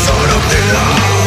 son of the law